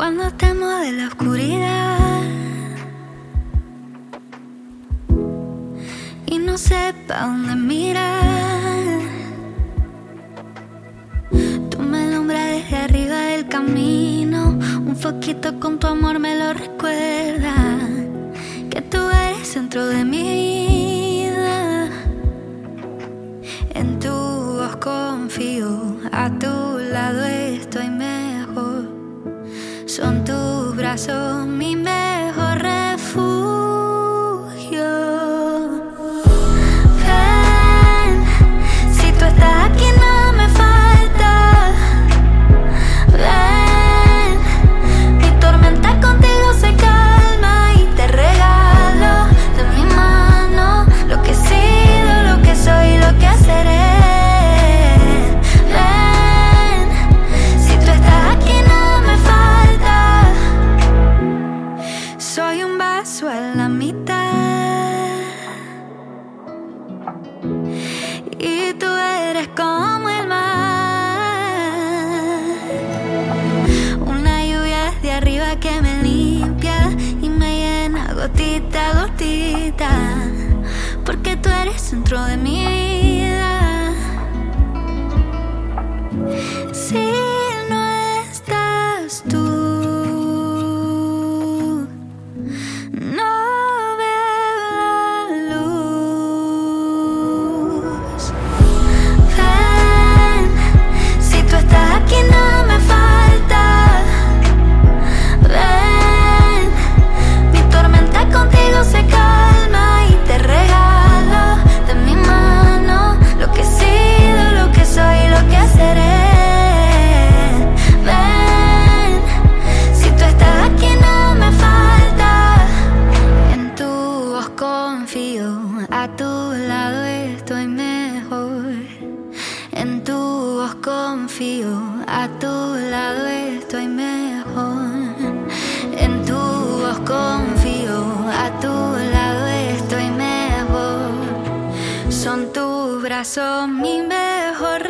Cuando temo de la oscuridad y no sepa dónde mirar, tú me alumbras desde arriba del camino. Un foquito con tu amor me lo recuerda. Que tú eres centro de mi vida. En tu voz confío, a tu lado estoy mejor. Brazos mi mejor que me limpia y me llena gotita a gotita. Porque tú eres centro de mi confío, a tu lado estoy mejor. En tu voz confío, a tu lado estoy mejor. En tu voz confío, a tu lado estoy mejor. Son tus brazos mi mejor